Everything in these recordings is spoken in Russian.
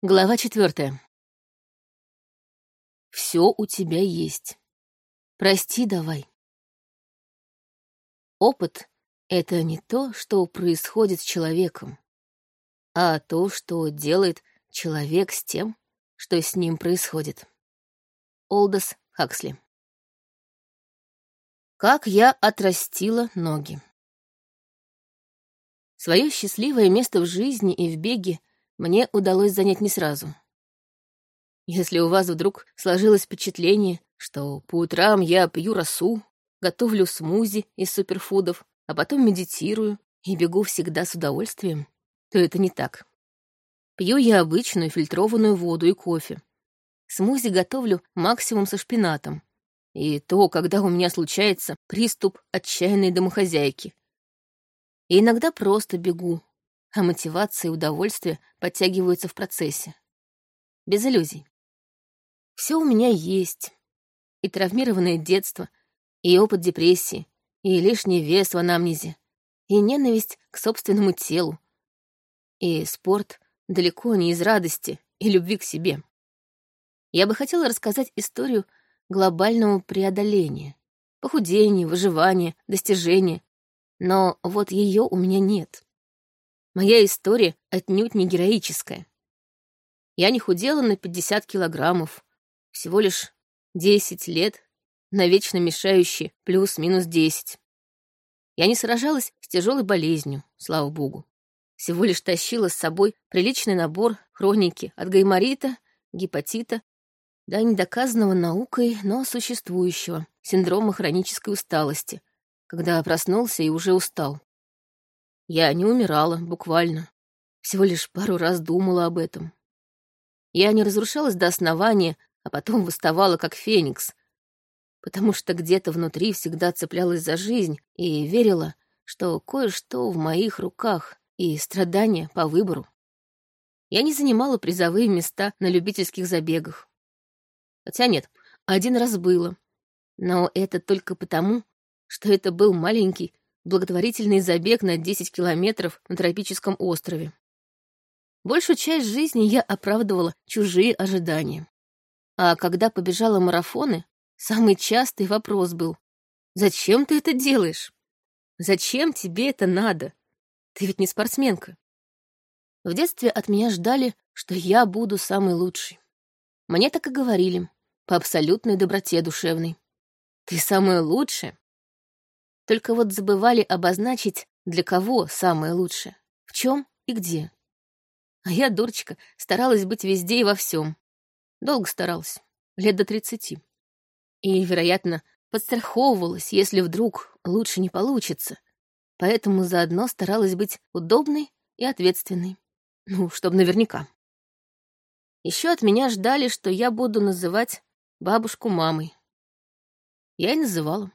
Глава четвертая. Все у тебя есть. Прости давай. Опыт — это не то, что происходит с человеком, а то, что делает человек с тем, что с ним происходит. Олдос Хаксли. Как я отрастила ноги. Свое счастливое место в жизни и в беге мне удалось занять не сразу. Если у вас вдруг сложилось впечатление, что по утрам я пью росу, готовлю смузи из суперфудов, а потом медитирую и бегу всегда с удовольствием, то это не так. Пью я обычную фильтрованную воду и кофе. Смузи готовлю максимум со шпинатом. И то, когда у меня случается приступ отчаянной домохозяйки. И иногда просто бегу, а мотивация и удовольствие подтягиваются в процессе. Без иллюзий. Все у меня есть. И травмированное детство, и опыт депрессии, и лишний вес в анамнезе, и ненависть к собственному телу, и спорт далеко не из радости и любви к себе. Я бы хотела рассказать историю глобального преодоления, похудения, выживания, достижения, но вот ее у меня нет. Моя история отнюдь не героическая. Я не худела на 50 килограммов, всего лишь 10 лет, навечно мешающие плюс-минус 10. Я не сражалась с тяжелой болезнью, слава богу. Всего лишь тащила с собой приличный набор хроники от гайморита, гепатита, да недоказанного наукой, но существующего синдрома хронической усталости, когда проснулся и уже устал. Я не умирала, буквально. Всего лишь пару раз думала об этом. Я не разрушалась до основания, а потом выставала как феникс, потому что где-то внутри всегда цеплялась за жизнь и верила, что кое-что в моих руках и страдания по выбору. Я не занимала призовые места на любительских забегах. Хотя нет, один раз было. Но это только потому, что это был маленький благотворительный забег на 10 километров на тропическом острове. Большую часть жизни я оправдывала чужие ожидания. А когда побежала марафоны, самый частый вопрос был «Зачем ты это делаешь? Зачем тебе это надо? Ты ведь не спортсменка». В детстве от меня ждали, что я буду самой лучшей. Мне так и говорили, по абсолютной доброте душевной. «Ты самая лучшая? Только вот забывали обозначить, для кого самое лучшее, в чем и где. А я, дурочка, старалась быть везде и во всем. Долго старалась, лет до тридцати. И, вероятно, подстраховывалась, если вдруг лучше не получится. Поэтому заодно старалась быть удобной и ответственной. Ну, чтобы наверняка. Еще от меня ждали, что я буду называть бабушку мамой. Я и называла.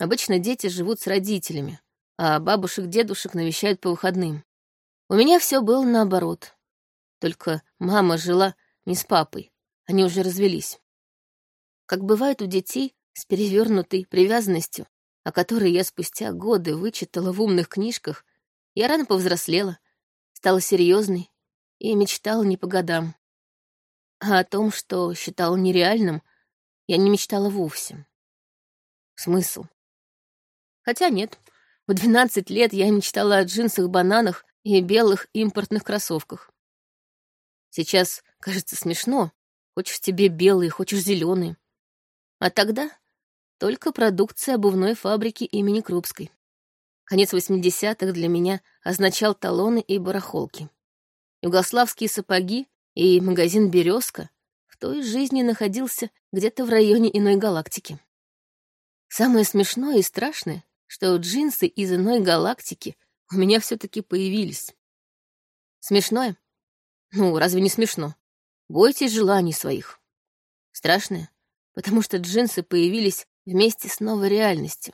Обычно дети живут с родителями, а бабушек-дедушек навещают по выходным. У меня все было наоборот. Только мама жила не с папой, они уже развелись. Как бывает у детей с перевернутой привязанностью, о которой я спустя годы вычитала в умных книжках, я рано повзрослела, стала серьезной и мечтала не по годам. А о том, что считала нереальным, я не мечтала вовсе. Смысл? Хотя нет, в 12 лет я мечтала о джинсах-бананах и белых импортных кроссовках. Сейчас кажется смешно. Хочешь тебе белые, хочешь зеленые. А тогда только продукция обувной фабрики имени Крупской. Конец 80-х для меня означал талоны и барахолки. Югославские сапоги и магазин «Березка» в той жизни находился где-то в районе иной галактики. Самое смешное и страшное, что джинсы из иной галактики у меня все-таки появились. Смешное? Ну, разве не смешно? Бойтесь желаний своих. Страшное, потому что джинсы появились вместе с новой реальностью,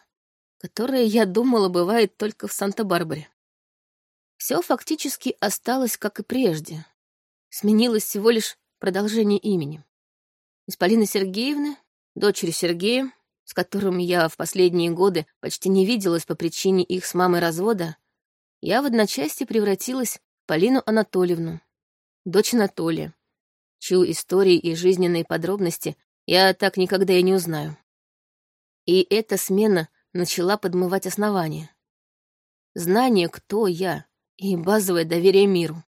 которая, я думала, бывает только в Санта-Барбаре. Все фактически осталось, как и прежде. Сменилось всего лишь продолжение имени. Из Полины Сергеевны, дочери Сергея, с которым я в последние годы почти не виделась по причине их с мамой развода, я в одночасье превратилась в Полину Анатольевну, дочь Анатолия, чью истории и жизненные подробности я так никогда и не узнаю. И эта смена начала подмывать основания. Знание, кто я, и базовое доверие миру.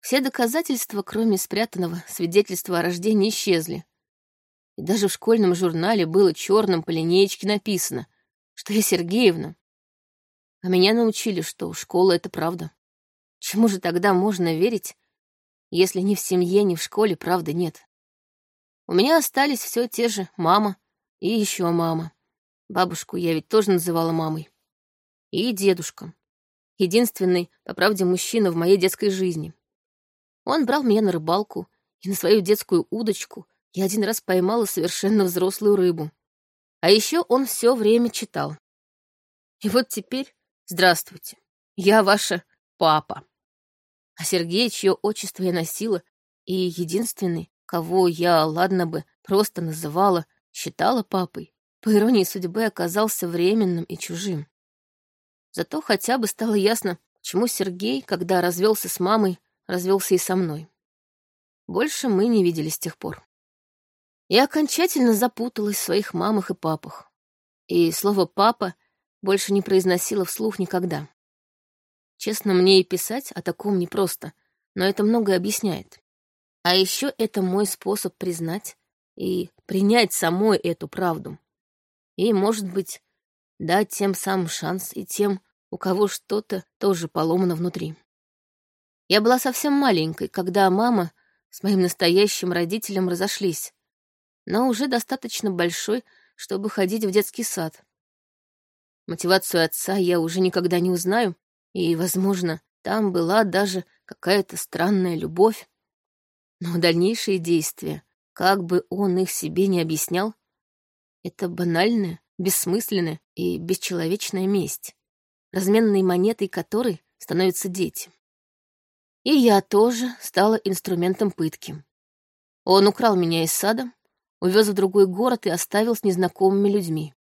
Все доказательства, кроме спрятанного свидетельства о рождении, исчезли. И даже в школьном журнале было черным по линеечке написано, что я Сергеевна. А меня научили, что школа — это правда. Чему же тогда можно верить, если ни в семье, ни в школе правды нет? У меня остались все те же мама и еще мама. Бабушку я ведь тоже называла мамой. И дедушка. Единственный, по правде, мужчина в моей детской жизни. Он брал меня на рыбалку, и на свою детскую удочку я один раз поймала совершенно взрослую рыбу. А еще он все время читал. И вот теперь, здравствуйте, я ваша папа. А Сергей, чье отчество я носила, и единственный, кого я, ладно бы, просто называла, считала папой, по иронии судьбы, оказался временным и чужим. Зато хотя бы стало ясно, почему Сергей, когда развелся с мамой, развелся и со мной. Больше мы не виделись с тех пор. Я окончательно запуталась в своих мамах и папах. И слово «папа» больше не произносила вслух никогда. Честно, мне и писать о таком непросто, но это многое объясняет. А еще это мой способ признать и принять самой эту правду. И, может быть, дать тем самым шанс и тем, у кого что-то тоже поломано внутри. Я была совсем маленькой, когда мама с моим настоящим родителем разошлись, но уже достаточно большой, чтобы ходить в детский сад. Мотивацию отца я уже никогда не узнаю, и, возможно, там была даже какая-то странная любовь. Но дальнейшие действия, как бы он их себе не объяснял, это банальная, бессмысленная и бесчеловечная месть, разменной монетой которой становятся дети. И я тоже стала инструментом пытки. Он украл меня из сада, увез в другой город и оставил с незнакомыми людьми.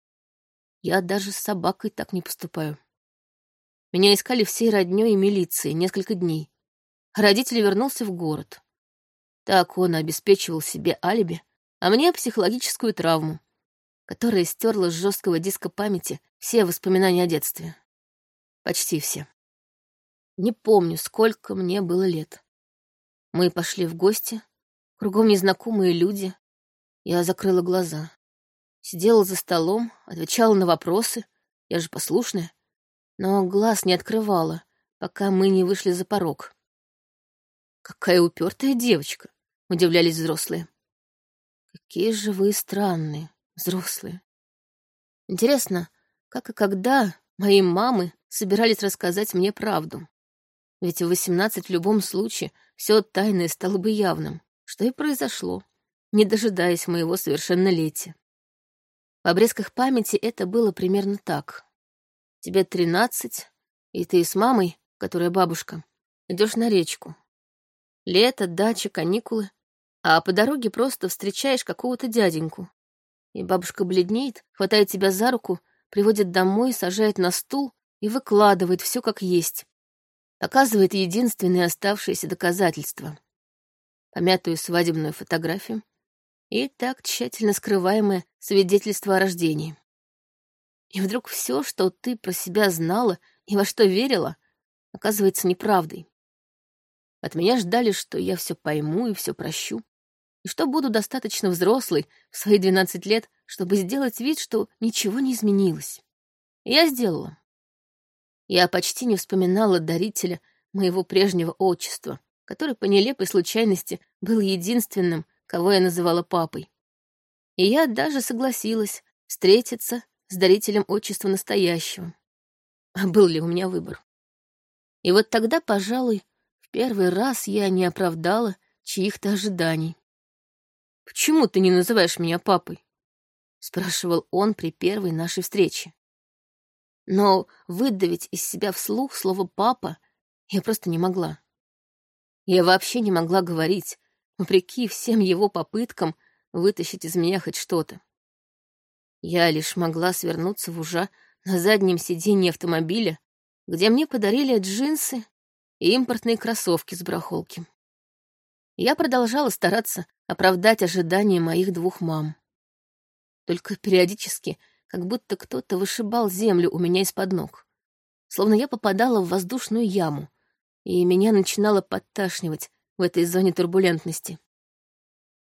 Я даже с собакой так не поступаю. Меня искали всей роднёй и милицией несколько дней. Родитель вернулся в город. Так он обеспечивал себе алиби, а мне психологическую травму, которая стерла с жесткого диска памяти все воспоминания о детстве. Почти все. Не помню, сколько мне было лет. Мы пошли в гости, кругом незнакомые люди, я закрыла глаза. Сидела за столом, отвечала на вопросы. Я же послушная. Но глаз не открывала, пока мы не вышли за порог. «Какая упертая девочка!» — удивлялись взрослые. «Какие же вы странные, взрослые!» Интересно, как и когда мои мамы собирались рассказать мне правду? Ведь в восемнадцать в любом случае все тайное стало бы явным, что и произошло не дожидаясь моего совершеннолетия. В обрезках памяти это было примерно так. Тебе тринадцать, и ты с мамой, которая бабушка, идешь на речку. Лето, дача, каникулы, а по дороге просто встречаешь какого-то дяденьку. И бабушка бледнеет, хватает тебя за руку, приводит домой, сажает на стул и выкладывает все как есть. Показывает единственное оставшееся доказательство. Помятую свадебную фотографию, и так тщательно скрываемое свидетельство о рождении. И вдруг все, что ты про себя знала и во что верила, оказывается неправдой. От меня ждали, что я все пойму и все прощу, и что буду достаточно взрослой в свои 12 лет, чтобы сделать вид, что ничего не изменилось. Я сделала. Я почти не вспоминала дарителя моего прежнего отчества, который по нелепой случайности был единственным, кого я называла папой. И я даже согласилась встретиться с дарителем отчества настоящего. А был ли у меня выбор? И вот тогда, пожалуй, в первый раз я не оправдала чьих-то ожиданий. «Почему ты не называешь меня папой?» — спрашивал он при первой нашей встрече. Но выдавить из себя вслух слово «папа» я просто не могла. Я вообще не могла говорить, вопреки всем его попыткам вытащить из меня хоть что-то. Я лишь могла свернуться в ужа на заднем сиденье автомобиля, где мне подарили джинсы и импортные кроссовки с барахолки. Я продолжала стараться оправдать ожидания моих двух мам. Только периодически, как будто кто-то вышибал землю у меня из-под ног. Словно я попадала в воздушную яму, и меня начинало подташнивать в этой зоне турбулентности.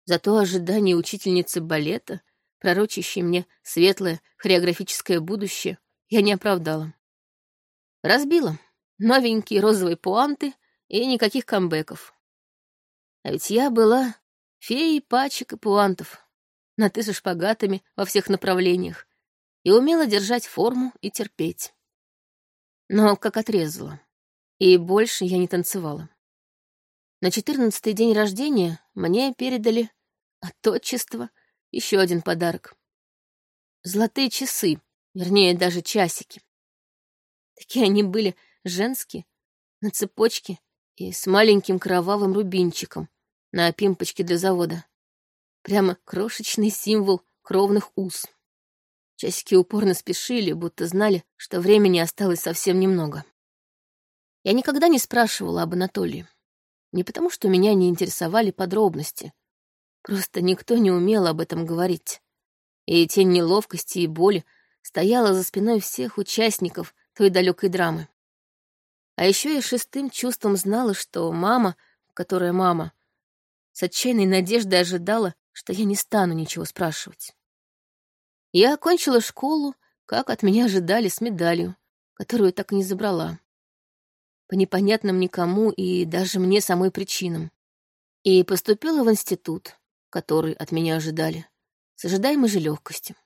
Зато ожидание учительницы балета, пророчащей мне светлое хореографическое будущее, я не оправдала. Разбила новенькие розовые пуанты и никаких камбэков. А ведь я была феей пачек и пуантов, на ты со шпагатами во всех направлениях, и умела держать форму и терпеть. Но как отрезала. И больше я не танцевала. На четырнадцатый день рождения мне передали от отчества еще один подарок. Золотые часы, вернее, даже часики. Такие они были женские, на цепочке и с маленьким кровавым рубинчиком на пимпочке для завода. Прямо крошечный символ кровных уз. Часики упорно спешили, будто знали, что времени осталось совсем немного. Я никогда не спрашивала об Анатолии. Не потому, что меня не интересовали подробности. Просто никто не умел об этом говорить. И тень неловкости и боли стояла за спиной всех участников той далекой драмы. А еще я шестым чувством знала, что мама, которая мама, с отчаянной надеждой ожидала, что я не стану ничего спрашивать. Я окончила школу, как от меня ожидали, с медалью, которую так и не забрала по непонятным никому и даже мне самой причинам. И поступила в институт, который от меня ожидали, с ожидаемой же легкостью.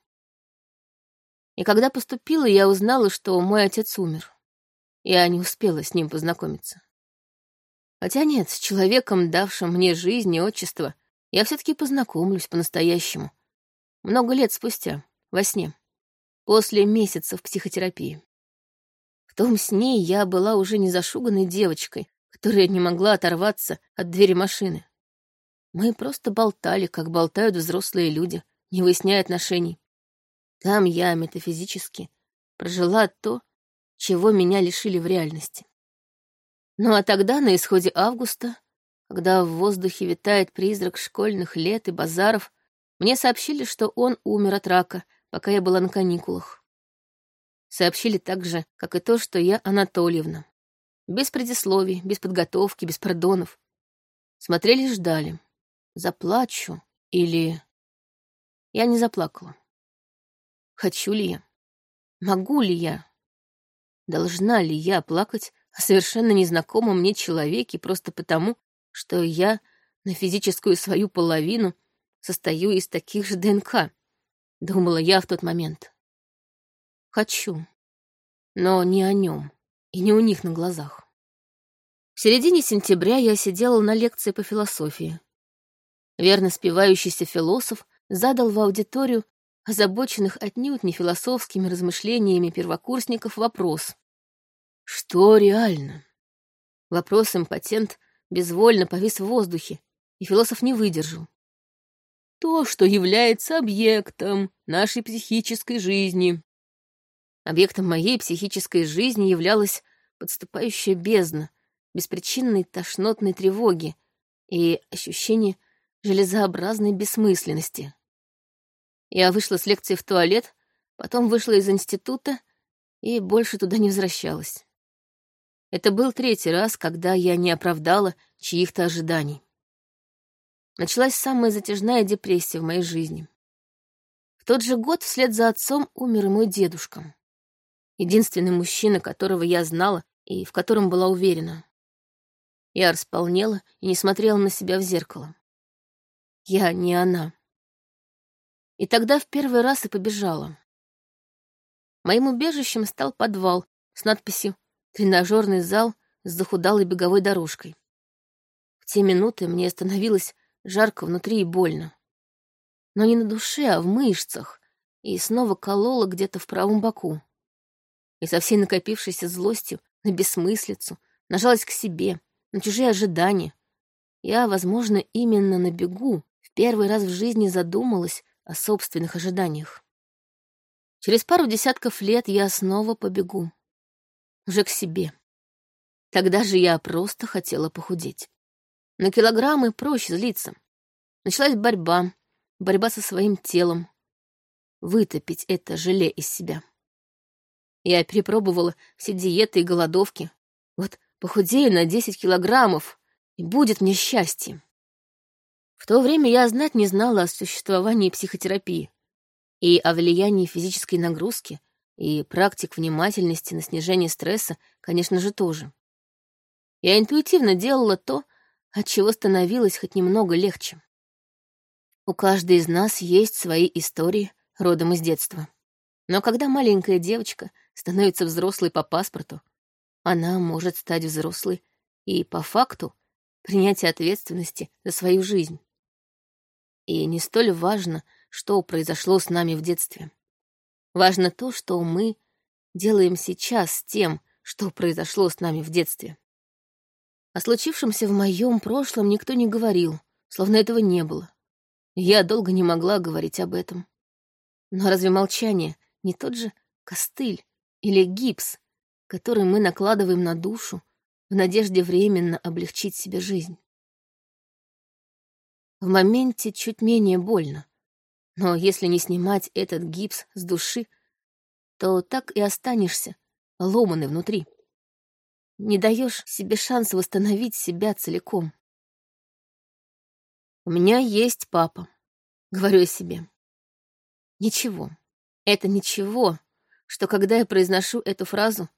И когда поступила, я узнала, что мой отец умер. Я не успела с ним познакомиться. Хотя нет, с человеком, давшим мне жизнь и отчество, я все таки познакомлюсь по-настоящему. Много лет спустя, во сне, после месяцев психотерапии том сне я была уже не зашуганной девочкой, которая не могла оторваться от двери машины. Мы просто болтали, как болтают взрослые люди, не выясняя отношений. Там я метафизически прожила то, чего меня лишили в реальности. Ну а тогда, на исходе августа, когда в воздухе витает призрак школьных лет и базаров, мне сообщили, что он умер от рака, пока я была на каникулах. Сообщили так же, как и то, что я Анатольевна. Без предисловий, без подготовки, без пардонов. Смотрели и ждали. Заплачу или... Я не заплакала. Хочу ли я? Могу ли я? Должна ли я плакать о совершенно незнакомом мне человеке просто потому, что я на физическую свою половину состою из таких же ДНК? Думала я в тот момент. Хочу. Но не о нем. И не у них на глазах. В середине сентября я сидела на лекции по философии. Верно спевающийся философ задал в аудиторию озабоченных отнюдь не философскими размышлениями первокурсников вопрос. Что реально? Вопрос импотент безвольно повис в воздухе, и философ не выдержал. То, что является объектом нашей психической жизни, Объектом моей психической жизни являлась подступающая бездна, беспричинной тошнотной тревоги и ощущение железообразной бессмысленности. Я вышла с лекции в туалет, потом вышла из института и больше туда не возвращалась. Это был третий раз, когда я не оправдала чьих-то ожиданий. Началась самая затяжная депрессия в моей жизни. В тот же год вслед за отцом умер мой дедушка. Единственный мужчина, которого я знала и в котором была уверена. Я располнела и не смотрела на себя в зеркало. Я не она. И тогда в первый раз и побежала. Моим убежищем стал подвал с надписью «Тренажерный зал с захудалой беговой дорожкой». В те минуты мне становилось жарко внутри и больно. Но не на душе, а в мышцах, и снова кололо где-то в правом боку и со всей накопившейся злостью на бессмыслицу нажалась к себе, на чужие ожидания. Я, возможно, именно на бегу в первый раз в жизни задумалась о собственных ожиданиях. Через пару десятков лет я снова побегу. Уже к себе. Тогда же я просто хотела похудеть. На килограммы проще злиться. Началась борьба, борьба со своим телом. Вытопить это желе из себя. Я перепробовала все диеты и голодовки. Вот похудею на 10 килограммов, и будет мне счастье. В то время я знать не знала о существовании психотерапии и о влиянии физической нагрузки и практик внимательности на снижение стресса, конечно же, тоже. Я интуитивно делала то, от чего становилось хоть немного легче. У каждой из нас есть свои истории родом из детства. Но когда маленькая девочка становится взрослой по паспорту, она может стать взрослой и, по факту, принять ответственности за свою жизнь. И не столь важно, что произошло с нами в детстве. Важно то, что мы делаем сейчас с тем, что произошло с нами в детстве. О случившемся в моем прошлом никто не говорил, словно этого не было. Я долго не могла говорить об этом. Но разве молчание не тот же костыль или гипс, который мы накладываем на душу в надежде временно облегчить себе жизнь? В моменте чуть менее больно, но если не снимать этот гипс с души, то так и останешься ломанный внутри. Не даешь себе шанс восстановить себя целиком. У меня есть папа, говорю себе. Ничего. Это ничего, что когда я произношу эту фразу,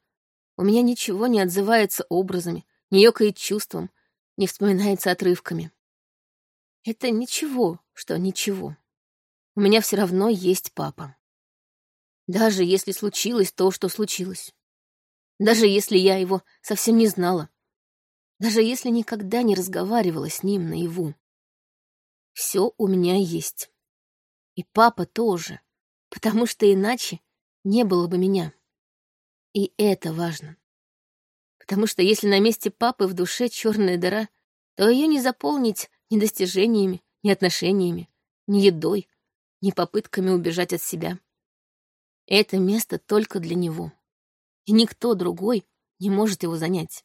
у меня ничего не отзывается образами, не ёкает чувством, не вспоминается отрывками. Это ничего, что ничего у меня все равно есть папа. Даже если случилось то, что случилось. Даже если я его совсем не знала. Даже если никогда не разговаривала с ним наяву. Все у меня есть. И папа тоже, потому что иначе не было бы меня. И это важно. Потому что если на месте папы в душе черная дыра, то ее не заполнить ни достижениями, ни отношениями, ни едой, ни попытками убежать от себя. Это место только для него. И никто другой не может его занять.